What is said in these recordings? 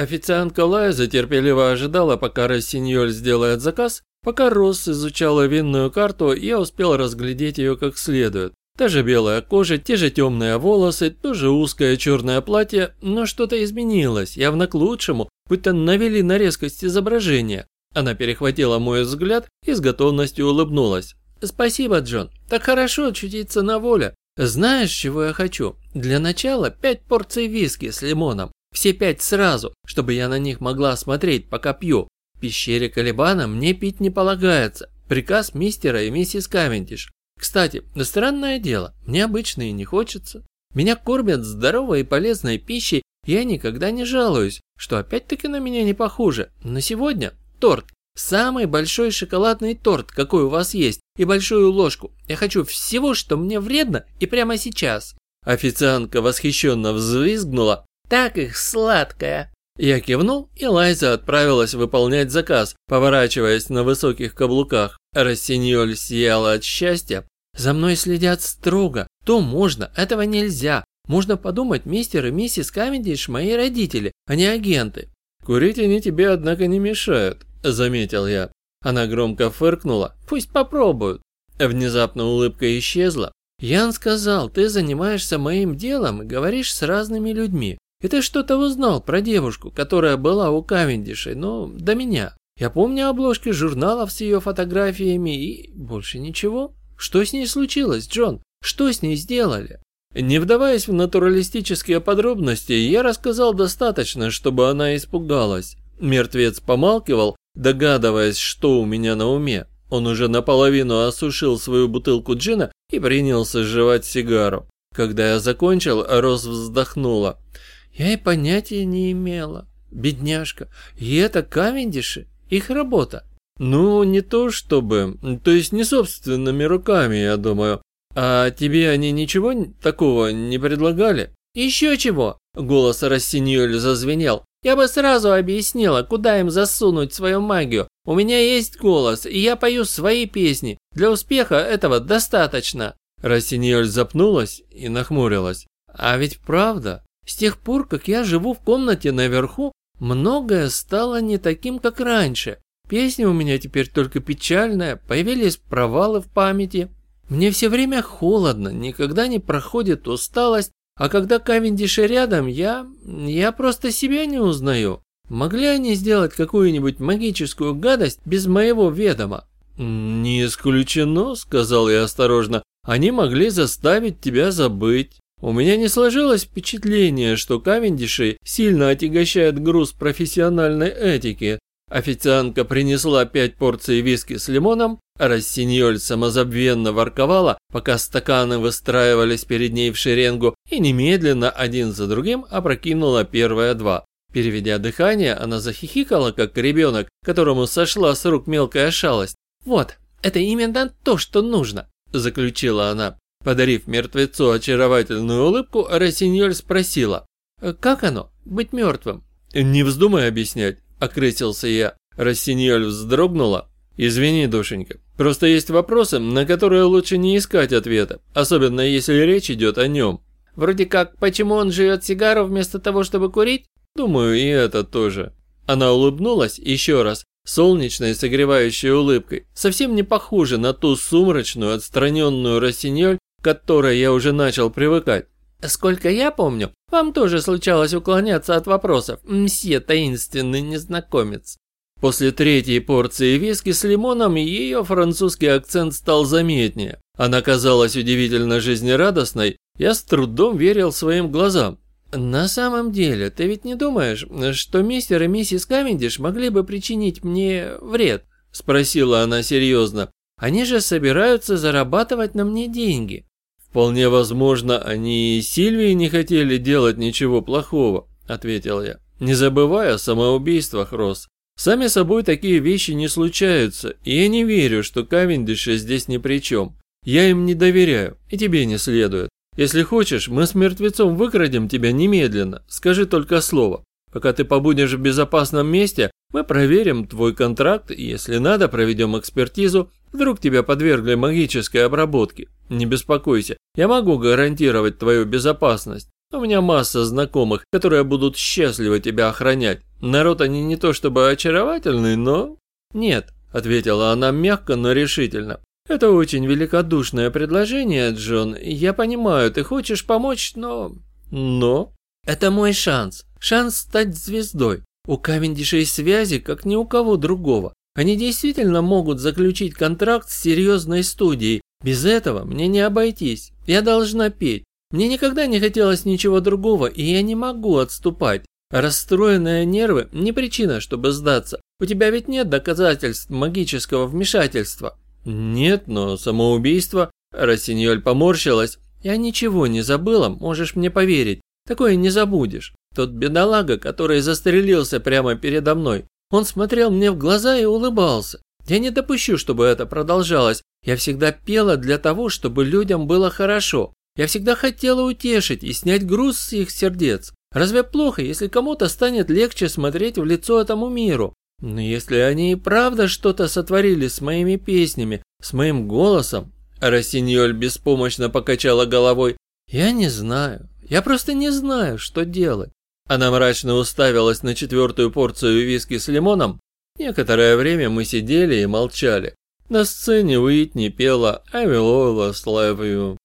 Официантка Лайза терпеливо ожидала, пока Рассиньоль сделает заказ. Пока Росс изучала винную карту, я успел разглядеть ее как следует. Та же белая кожа, те же темные волосы, тоже узкое черное платье, но что-то изменилось, явно к лучшему, будто навели на резкость изображения. Она перехватила мой взгляд и с готовностью улыбнулась. «Спасибо, Джон. Так хорошо очутиться на воле. Знаешь, чего я хочу? Для начала пять порций виски с лимоном. Все пять сразу, чтобы я на них могла смотреть, пока пью. В пещере Калибана мне пить не полагается. Приказ мистера и миссис Кавендиш. Кстати, странное дело, мне обычно и не хочется. Меня кормят здоровой и полезной пищей, я никогда не жалуюсь, что опять-таки на меня не похоже. Но сегодня торт. Самый большой шоколадный торт, какой у вас есть, и большую ложку. Я хочу всего, что мне вредно, и прямо сейчас. Официантка восхищенно взвизгнула. Так их сладкая. Я кивнул, и Лайза отправилась выполнять заказ, поворачиваясь на высоких каблуках. Рассиньоль сияла от счастья. За мной следят строго. То можно, этого нельзя. Можно подумать, мистер и миссис Кавендиш мои родители, а не агенты. Курить они тебе, однако, не мешают, заметил я. Она громко фыркнула. Пусть попробуют. Внезапно улыбка исчезла. Ян сказал, ты занимаешься моим делом и говоришь с разными людьми. И ты что-то узнал про девушку, которая была у Кавендишей, но до меня. Я помню обложки журналов с ее фотографиями и больше ничего. Что с ней случилось, Джон? Что с ней сделали? Не вдаваясь в натуралистические подробности, я рассказал достаточно, чтобы она испугалась. Мертвец помалкивал, догадываясь, что у меня на уме. Он уже наполовину осушил свою бутылку джина и принялся жевать сигару. Когда я закончил, Рос вздохнула. Я и понятия не имела. Бедняжка. И это Кавендиши? Их работа? Ну, не то чтобы. То есть не собственными руками, я думаю. А тебе они ничего такого не предлагали? Еще чего? Голос Рассиньоль зазвенел. Я бы сразу объяснила, куда им засунуть свою магию. У меня есть голос, и я пою свои песни. Для успеха этого достаточно. Рассиньоль запнулась и нахмурилась. А ведь правда, с тех пор, как я живу в комнате наверху, многое стало не таким, как раньше. Песня у меня теперь только печальная, появились провалы в памяти. Мне все время холодно, никогда не проходит усталость, а когда Кавендиши рядом, я... я просто себя не узнаю. Могли они сделать какую-нибудь магическую гадость без моего ведома? «Не исключено», — сказал я осторожно, — «они могли заставить тебя забыть». У меня не сложилось впечатление, что Кавендиши сильно отягощает груз профессиональной этики. Официантка принесла пять порций виски с лимоном, а Рассиньоль самозабвенно ворковала, пока стаканы выстраивались перед ней в шеренгу, и немедленно один за другим опрокинула первые два. Переведя дыхание, она захихикала, как ребенок, которому сошла с рук мелкая шалость. «Вот, это именно то, что нужно», – заключила она. Подарив мертвецу очаровательную улыбку, Рассиньоль спросила, «Как оно, быть мертвым?» «Не вздумай объяснять», – окрысился я. Рассиньоль вздрогнула. «Извини, душенька, просто есть вопросы, на которые лучше не искать ответа, особенно если речь идет о нем». «Вроде как, почему он жует сигару вместо того, чтобы курить?» «Думаю, и это тоже». Она улыбнулась еще раз, солнечной согревающей улыбкой, совсем не похожа на ту сумрачную, отстраненную Рассиньоль, к которой я уже начал привыкать. Сколько я помню, вам тоже случалось уклоняться от вопросов, мсье таинственный незнакомец. После третьей порции виски с лимоном ее французский акцент стал заметнее. Она казалась удивительно жизнерадостной, я с трудом верил своим глазам. «На самом деле, ты ведь не думаешь, что мистер и миссис Кавендиш могли бы причинить мне вред?» – спросила она серьезно. «Они же собираются зарабатывать на мне деньги». «Вполне возможно, они и Сильвии не хотели делать ничего плохого», – ответил я. «Не забывай о самоубийствах, Рос. Сами собой такие вещи не случаются, и я не верю, что Кавендиши здесь ни при чем. Я им не доверяю, и тебе не следует. Если хочешь, мы с мертвецом выкрадем тебя немедленно, скажи только слово. Пока ты побудешь в безопасном месте, мы проверим твой контракт и, если надо, проведем экспертизу. Вдруг тебя подвергли магической обработке. Не беспокойся, я могу гарантировать твою безопасность. У меня масса знакомых, которые будут счастливы тебя охранять. Народ они не то чтобы очаровательный, но... Нет, ответила она мягко, но решительно. Это очень великодушное предложение, Джон. Я понимаю, ты хочешь помочь, но... Но... Это мой шанс. Шанс стать звездой. У Кавендишей связи, как ни у кого другого. Они действительно могут заключить контракт с серьезной студией. Без этого мне не обойтись. Я должна петь. Мне никогда не хотелось ничего другого, и я не могу отступать. Расстроенные нервы – не причина, чтобы сдаться. У тебя ведь нет доказательств магического вмешательства. Нет, но самоубийство. Рассиньоль поморщилась. Я ничего не забыла, можешь мне поверить. Такое не забудешь. Тот бедолага, который застрелился прямо передо мной, он смотрел мне в глаза и улыбался. Я не допущу, чтобы это продолжалось. Я всегда пела для того, чтобы людям было хорошо. Я всегда хотела утешить и снять груз с их сердец. Разве плохо, если кому-то станет легче смотреть в лицо этому миру? Но если они и правда что-то сотворили с моими песнями, с моим голосом, Рассиньоль беспомощно покачала головой, я не знаю, я просто не знаю, что делать. Она мрачно уставилась на четвертую порцию виски с лимоном. Некоторое время мы сидели и молчали. На сцене Уитни пела «I will always love you».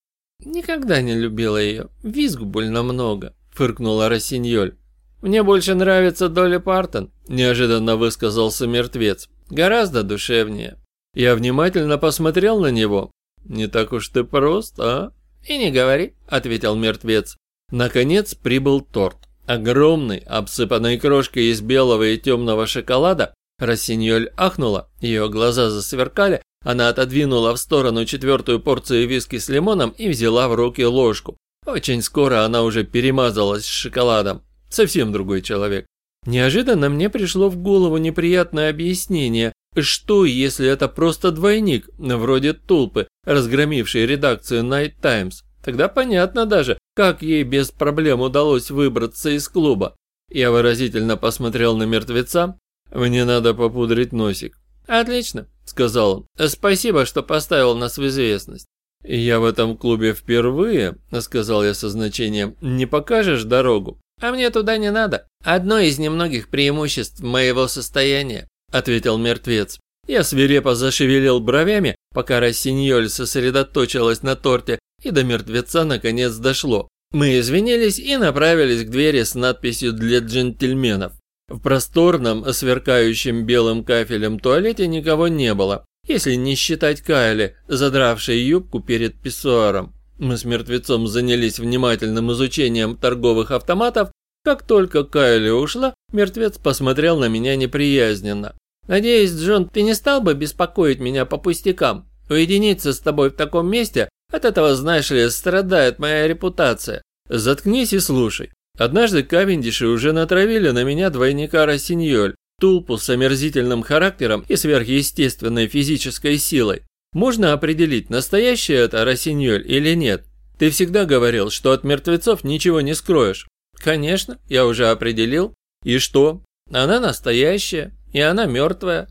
Никогда не любила ее, визгу больно много, фыркнула Рассиньоль. «Мне больше нравится Долли Партон», – неожиданно высказался мертвец. «Гораздо душевнее». Я внимательно посмотрел на него. «Не так уж ты прост, а?» «И не говори», – ответил мертвец. Наконец прибыл торт. Огромный, обсыпанный крошкой из белого и темного шоколада. Рассиньоль ахнула, ее глаза засверкали, она отодвинула в сторону четвертую порцию виски с лимоном и взяла в руки ложку. Очень скоро она уже перемазалась с шоколадом. Совсем другой человек. Неожиданно мне пришло в голову неприятное объяснение, что если это просто двойник, вроде Тулпы, разгромивший редакцию Night Times. Тогда понятно даже, как ей без проблем удалось выбраться из клуба. Я выразительно посмотрел на мертвеца. Мне надо попудрить носик. «Отлично», — сказал он. «Спасибо, что поставил нас в известность». «Я в этом клубе впервые», — сказал я со значением. «Не покажешь дорогу?» «А мне туда не надо. Одно из немногих преимуществ моего состояния», – ответил мертвец. Я свирепо зашевелил бровями, пока Рассиньоль сосредоточилась на торте, и до мертвеца наконец дошло. Мы извинились и направились к двери с надписью «Для джентльменов». В просторном, сверкающем белым кафелем туалете никого не было, если не считать Кайли, задравшей юбку перед писсуаром. Мы с мертвецом занялись внимательным изучением торговых автоматов. Как только Кайли ушла, мертвец посмотрел на меня неприязненно. «Надеюсь, Джон, ты не стал бы беспокоить меня по пустякам? Уединиться с тобой в таком месте, от этого, знаешь ли, страдает моя репутация. Заткнись и слушай. Однажды Кавендиши уже натравили на меня двойника Рассиньоль, тулпу с омерзительным характером и сверхъестественной физической силой. Можно определить, настоящее это Росиньоль или нет. Ты всегда говорил, что от мертвецов ничего не скроешь. Конечно, я уже определил. И что? Она настоящая, и она мертвая.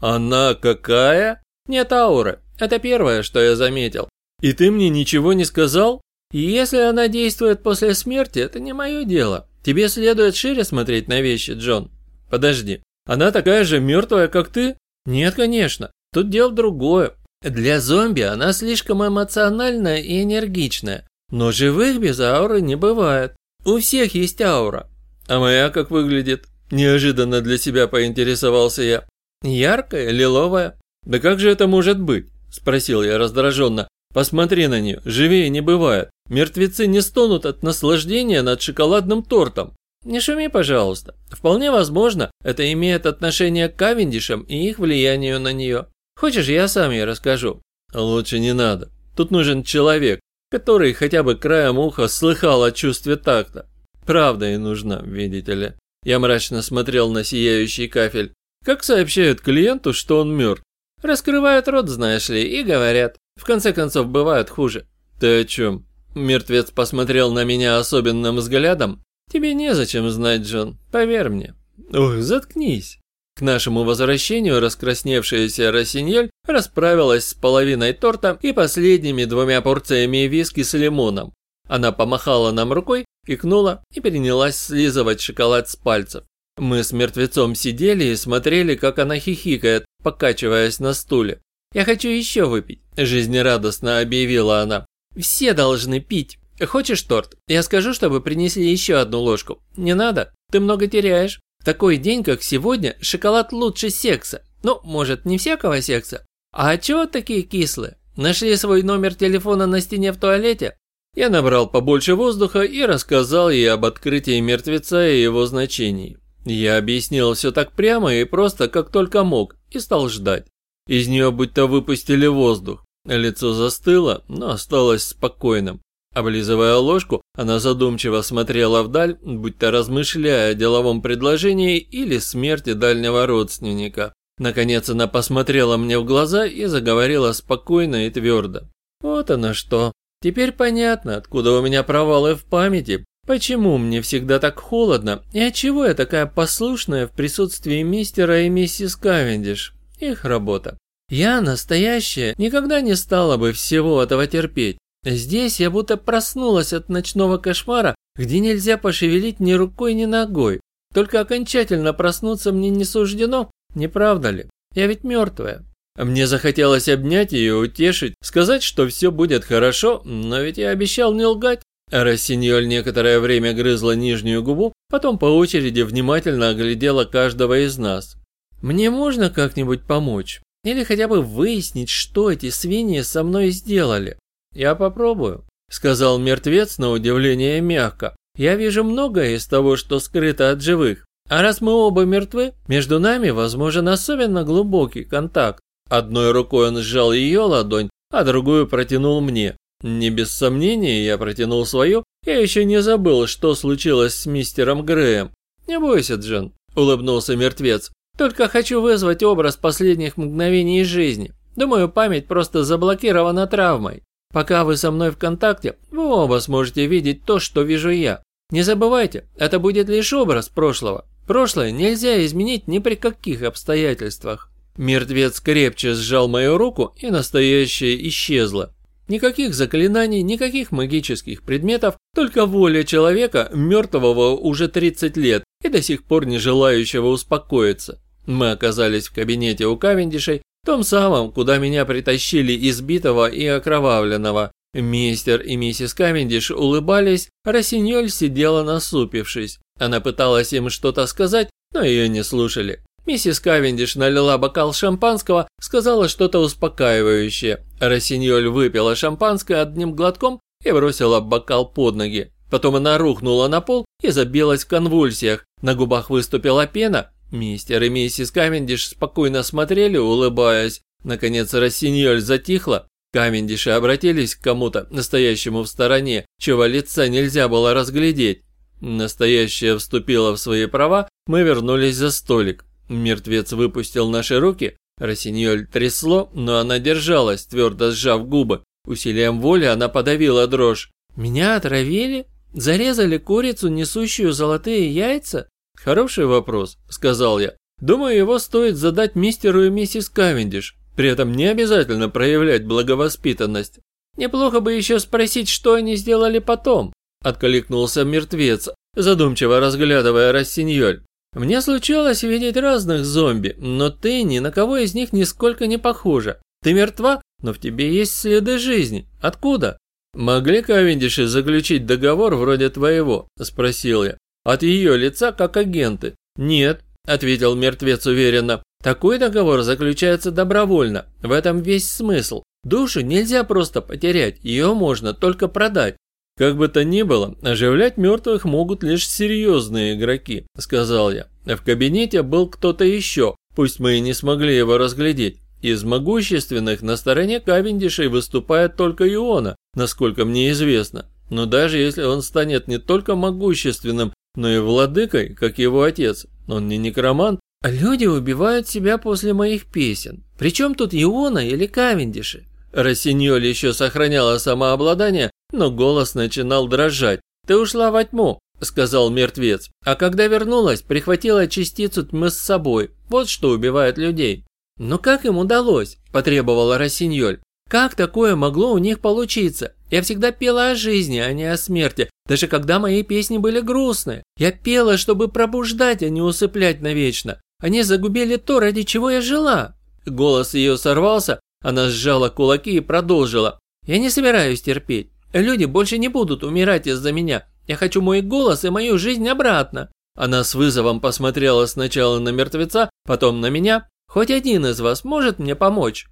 Она какая? Нет ауры. Это первое, что я заметил. И ты мне ничего не сказал? И если она действует после смерти, это не мое дело. Тебе следует шире смотреть на вещи, Джон. Подожди, она такая же мертвая, как ты? Нет, конечно. Тут дело другое. Для зомби она слишком эмоциональная и энергичная, но живых без ауры не бывает. У всех есть аура. А моя как выглядит? Неожиданно для себя поинтересовался я. Яркая, лиловая. Да как же это может быть? Спросил я раздраженно. Посмотри на нее, живее не бывает. Мертвецы не стонут от наслаждения над шоколадным тортом. Не шуми, пожалуйста. Вполне возможно, это имеет отношение к Кавендишам и их влиянию на нее. Хочешь, я сам ей расскажу?» «Лучше не надо. Тут нужен человек, который хотя бы краем уха слыхал о чувстве такта. Правда и нужна, видите ли». Я мрачно смотрел на сияющий кафель. Как сообщают клиенту, что он мертв? Раскрывают рот, знаешь ли, и говорят. В конце концов, бывают хуже. Ты о чем? Мертвец посмотрел на меня особенным взглядом. Тебе незачем знать, Джон, поверь мне. Ох, заткнись. К нашему возвращению раскрасневшаяся Росиньель расправилась с половиной торта и последними двумя порциями виски с лимоном. Она помахала нам рукой, икнула и принялась слизывать шоколад с пальцев. Мы с мертвецом сидели и смотрели, как она хихикает, покачиваясь на стуле. «Я хочу еще выпить», – жизнерадостно объявила она. «Все должны пить. Хочешь торт? Я скажу, чтобы принесли еще одну ложку. Не надо? Ты много теряешь. В такой день, как сегодня, шоколад лучше секса. Ну, может, не всякого секса. А чего такие кислые? Нашли свой номер телефона на стене в туалете? Я набрал побольше воздуха и рассказал ей об открытии мертвеца и его значении. Я объяснил все так прямо и просто, как только мог, и стал ждать. Из нее будто выпустили воздух. Лицо застыло, но осталось спокойным. Облизывая ложку, она задумчиво смотрела вдаль, будто размышляя о деловом предложении или смерти дальнего родственника. Наконец она посмотрела мне в глаза и заговорила спокойно и твердо. Вот оно что. Теперь понятно, откуда у меня провалы в памяти, Почему мне всегда так холодно и отчего я такая послушная в присутствии мистера и миссис Кавендиш? Их работа. Я, настоящая, никогда не стала бы всего этого терпеть. Здесь я будто проснулась от ночного кошмара, где нельзя пошевелить ни рукой, ни ногой. Только окончательно проснуться мне не суждено, не правда ли? Я ведь мертвая. Мне захотелось обнять ее, утешить, сказать, что все будет хорошо, но ведь я обещал не лгать. Рассиньоль некоторое время грызла нижнюю губу, потом по очереди внимательно оглядела каждого из нас. «Мне можно как-нибудь помочь? Или хотя бы выяснить, что эти свиньи со мной сделали?» «Я попробую», – сказал мертвец на удивление мягко. «Я вижу многое из того, что скрыто от живых. А раз мы оба мертвы, между нами возможен особенно глубокий контакт. Одной рукой он сжал ее ладонь, а другую протянул мне. Не без сомнения я протянул свою, я еще не забыл, что случилось с мистером Греем. Не бойся, Джен, улыбнулся мертвец. Только хочу вызвать образ последних мгновений жизни. Думаю, память просто заблокирована травмой. Пока вы со мной в контакте, вы оба сможете видеть то, что вижу я. Не забывайте, это будет лишь образ прошлого. Прошлое нельзя изменить ни при каких обстоятельствах. Мертвец крепче сжал мою руку, и настоящее исчезло. Никаких заклинаний, никаких магических предметов, только воля человека, мертвого уже 30 лет и до сих пор не желающего успокоиться. Мы оказались в кабинете у Кавендишей, том самом, куда меня притащили избитого и окровавленного. Мистер и миссис Кавендиш улыбались, Рассиньоль сидела насупившись. Она пыталась им что-то сказать, но ее не слушали. Миссис Кавендиш налила бокал шампанского, сказала что-то успокаивающее. Рассиньоль выпила шампанское одним глотком и бросила бокал под ноги. Потом она рухнула на пол и забилась в конвульсиях. На губах выступила пена. Мистер и миссис Кавендиш спокойно смотрели, улыбаясь. Наконец Рассиньоль затихла. Кавендиши обратились к кому-то, настоящему в стороне, чего лица нельзя было разглядеть. Настоящая вступила в свои права, мы вернулись за столик. Мертвец выпустил наши руки, Росиньоль трясло, но она держалась, твердо сжав губы. Усилием воли она подавила дрожь. «Меня отравили? Зарезали курицу, несущую золотые яйца?» «Хороший вопрос», — сказал я. «Думаю, его стоит задать мистеру и миссис Кавендиш. При этом не обязательно проявлять благовоспитанность. Неплохо бы еще спросить, что они сделали потом», — откликнулся мертвец, задумчиво разглядывая Рассиньоль. Мне случалось видеть разных зомби, но ты ни на кого из них нисколько не похожа. Ты мертва, но в тебе есть следы жизни. Откуда? Могли Кавендиши заключить договор вроде твоего? Спросил я. От ее лица как агенты. Нет, ответил мертвец уверенно. Такой договор заключается добровольно. В этом весь смысл. Душу нельзя просто потерять, ее можно только продать. «Как бы то ни было, оживлять мертвых могут лишь серьезные игроки», – сказал я. В кабинете был кто-то еще, пусть мы и не смогли его разглядеть. Из могущественных на стороне Кавендишей выступает только Иона, насколько мне известно. Но даже если он станет не только могущественным, но и владыкой, как его отец, он не некромант. Люди убивают себя после моих песен. Причем тут Иона или Кавендиши? Рассиньоль еще сохраняла самообладание, но голос начинал дрожать. «Ты ушла во тьму», – сказал мертвец. «А когда вернулась, прихватила частицу тьмы с собой. Вот что убивает людей». «Но как им удалось?» – потребовала Рассиньоль. Как такое могло у них получиться? Я всегда пела о жизни, а не о смерти, даже когда мои песни были грустные. Я пела, чтобы пробуждать, а не усыплять навечно. Они загубили то, ради чего я жила». Голос ее сорвался, она сжала кулаки и продолжила. «Я не собираюсь терпеть. Люди больше не будут умирать из-за меня. Я хочу мой голос и мою жизнь обратно». Она с вызовом посмотрела сначала на мертвеца, потом на меня. «Хоть один из вас может мне помочь?»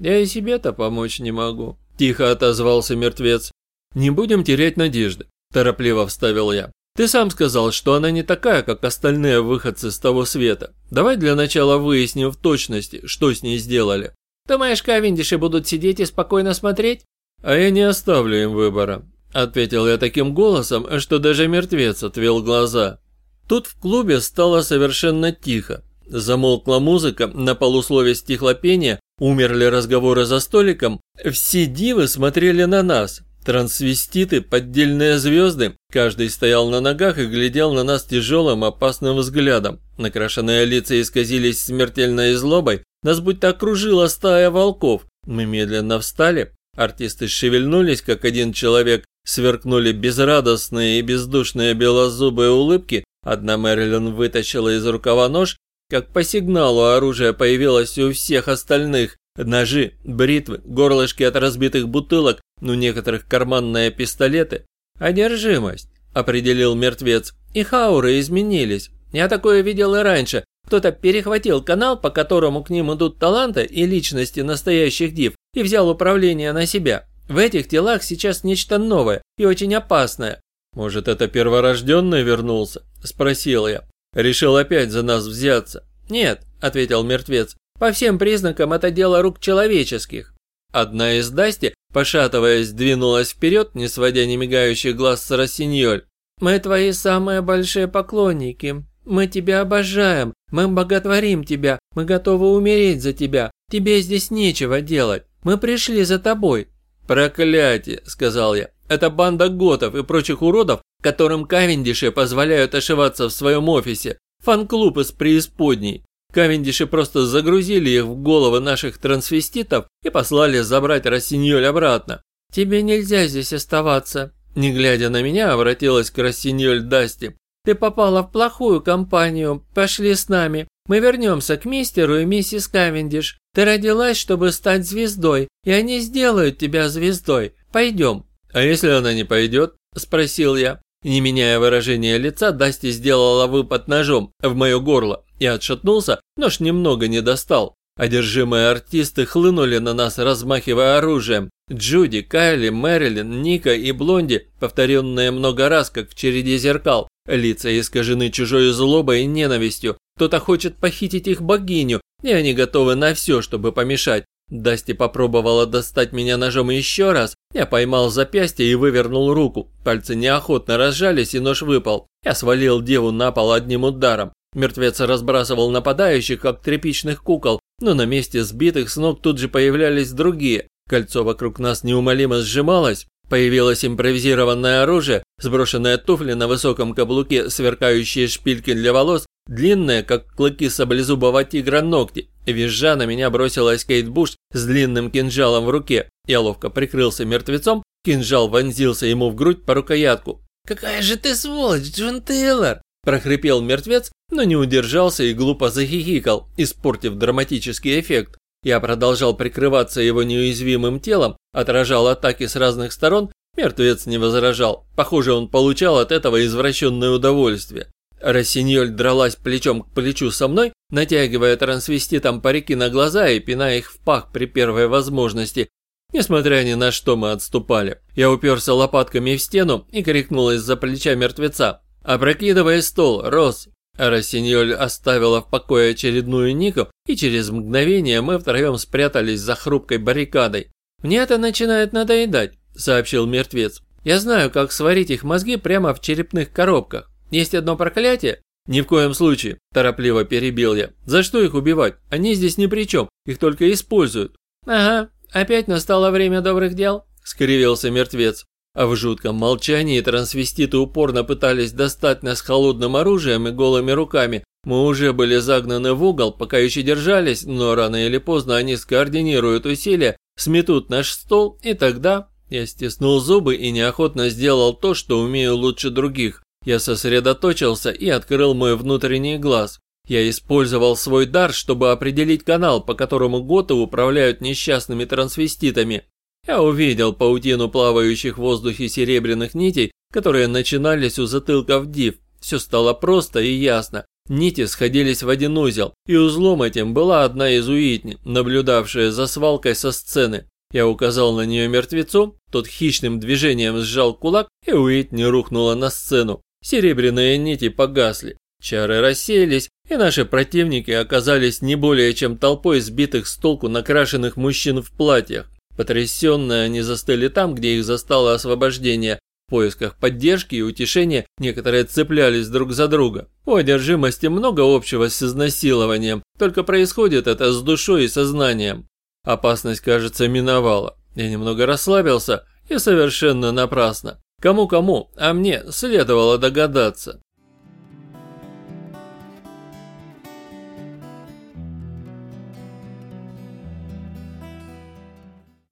«Я и себе-то помочь не могу», – тихо отозвался мертвец. «Не будем терять надежды», – торопливо вставил я. «Ты сам сказал, что она не такая, как остальные выходцы с того света. Давай для начала выясним в точности, что с ней сделали». «Думаешь, Кавендиши будут сидеть и спокойно смотреть?» «А я не оставлю им выбора», – ответил я таким голосом, что даже мертвец отвел глаза. Тут в клубе стало совершенно тихо. Замолкла музыка, на полуслове стихло пение, умерли разговоры за столиком. Все дивы смотрели на нас. Трансвеститы, поддельные звезды, каждый стоял на ногах и глядел на нас тяжелым опасным взглядом. Накрашенные лица исказились смертельной злобой, нас будто окружила стая волков. Мы медленно встали, артисты шевельнулись, как один человек, сверкнули безрадостные и бездушные белозубые улыбки, одна Мэрилин вытащила из рукава нож, как по сигналу оружие появилось у всех остальных. Ножи, бритвы, горлышки от разбитых бутылок, ну некоторых карманные пистолеты. «Одержимость», – определил мертвец. «И хауры изменились. Я такое видел и раньше. Кто-то перехватил канал, по которому к ним идут таланты и личности настоящих див, и взял управление на себя. В этих телах сейчас нечто новое и очень опасное. «Может, это перворожденный вернулся?» – спросил я. Решил опять за нас взяться. Нет, ответил мертвец. По всем признакам это дело рук человеческих. Одна из Дасти, пошатываясь, двинулась вперед, не сводя немигающих глаз с Рассиньоль. «Мы твои самые большие поклонники. Мы тебя обожаем. Мы боготворим тебя. Мы готовы умереть за тебя. Тебе здесь нечего делать. Мы пришли за тобой». «Проклятие», — сказал я. «Это банда готов и прочих уродов которым Кавендиши позволяют ошиваться в своем офисе, фан-клуб из преисподней. Кавендиши просто загрузили их в головы наших трансвеститов и послали забрать Рассиньоль обратно. «Тебе нельзя здесь оставаться», – не глядя на меня, обратилась к Рассиньоль Дасти. «Ты попала в плохую компанию, пошли с нами. Мы вернемся к мистеру и миссис Кавендиш. Ты родилась, чтобы стать звездой, и они сделают тебя звездой. Пойдем». «А если она не пойдет?» – спросил я. Не меняя выражения лица, Дасти сделала выпад ножом в мое горло. Я отшатнулся, нож немного не достал. Одержимые артисты хлынули на нас, размахивая оружием. Джуди, Кайли, Мэрилин, Ника и Блонди, повторенные много раз, как в череде зеркал. Лица искажены чужой злобой и ненавистью. Кто-то хочет похитить их богиню, и они готовы на все, чтобы помешать. Дасти попробовала достать меня ножом еще раз. Я поймал запястье и вывернул руку. Пальцы неохотно разжались и нож выпал. Я свалил деву на пол одним ударом. Мертвец разбрасывал нападающих, как тряпичных кукол, но на месте сбитых с ног тут же появлялись другие. Кольцо вокруг нас неумолимо сжималось. Появилось импровизированное оружие, сброшенные туфли на высоком каблуке, сверкающие шпильки для волос, длинные, как клыки саблезубого тигра ногти. Визжа на меня бросилась Кейт Буш с длинным кинжалом в руке. Я ловко прикрылся мертвецом, кинжал вонзился ему в грудь по рукоятку. «Какая же ты сволочь, Джон Тейлор!» прохрипел мертвец, но не удержался и глупо захихикал, испортив драматический эффект. Я продолжал прикрываться его неуязвимым телом, отражал атаки с разных сторон, мертвец не возражал. Похоже, он получал от этого извращенное удовольствие. Рассиньоль дралась плечом к плечу со мной, натягивая трансвеститам парики на глаза и пиная их в пах при первой возможности. Несмотря ни на что мы отступали. Я уперся лопатками в стену и крикнул из-за плеча мертвеца. «Опрокидывай стол, Рос!» Рассиньоль оставила в покое очередную Нику, и через мгновение мы втроем спрятались за хрупкой баррикадой. «Мне это начинает надоедать», – сообщил мертвец. «Я знаю, как сварить их мозги прямо в черепных коробках. Есть одно проклятие?» «Ни в коем случае», – торопливо перебил я. «За что их убивать? Они здесь ни при чем, их только используют». «Ага, опять настало время добрых дел», – скривился мертвец. А в жутком молчании трансвеститы упорно пытались достать нас холодным оружием и голыми руками. Мы уже были загнаны в угол, пока еще держались, но рано или поздно они скоординируют усилия сметут наш стол, и тогда... Я стиснул зубы и неохотно сделал то, что умею лучше других. Я сосредоточился и открыл мой внутренний глаз. Я использовал свой дар, чтобы определить канал, по которому готы управляют несчастными трансвеститами. Я увидел паутину плавающих в воздухе серебряных нитей, которые начинались у затылков див. Все стало просто и ясно. Нити сходились в один узел, и узлом этим была одна из Уитни, наблюдавшая за свалкой со сцены. Я указал на нее мертвецу, тот хищным движением сжал кулак, и Уитни рухнула на сцену. Серебряные нити погасли, чары рассеялись, и наши противники оказались не более чем толпой сбитых с толку накрашенных мужчин в платьях. Потрясенные они застыли там, где их застало освобождение, поисках поддержки и утешения некоторые цеплялись друг за друга. У одержимости много общего с изнасилованием, только происходит это с душой и сознанием. Опасность, кажется, миновала. Я немного расслабился и совершенно напрасно. Кому-кому, а мне следовало догадаться.